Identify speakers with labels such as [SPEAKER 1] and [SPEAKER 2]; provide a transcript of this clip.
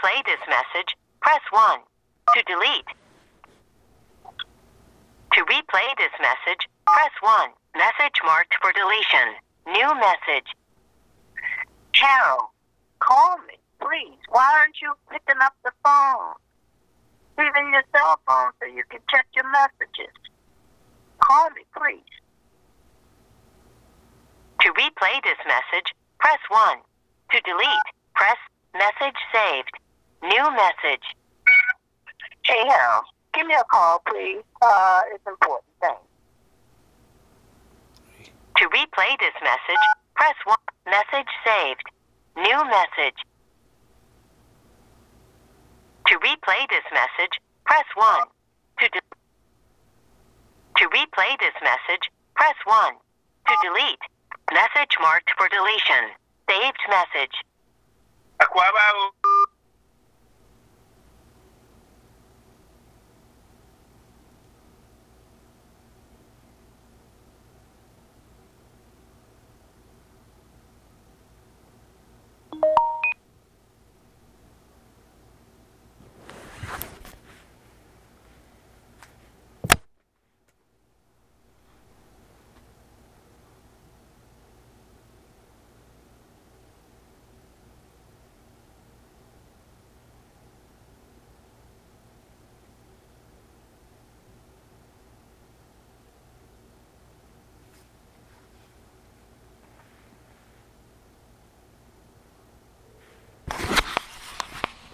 [SPEAKER 1] replay this message, press 1. To delete. To replay this message, press 1. Message marked for deletion. New message.
[SPEAKER 2] Carol, call me, please. Why aren't you picking up the phone? Even your cell phone so you can check your messages. Call me, please.
[SPEAKER 1] To replay this message, press 1. To delete, press message saved. New message.
[SPEAKER 2] Hey, Harold, give me a call, please. Uh, it's important. Thanks.
[SPEAKER 1] To replay this message, press 1. Message saved. New message. To replay this message, press 1. To, to replay this message, press 1. To delete, message marked for deletion. Saved message.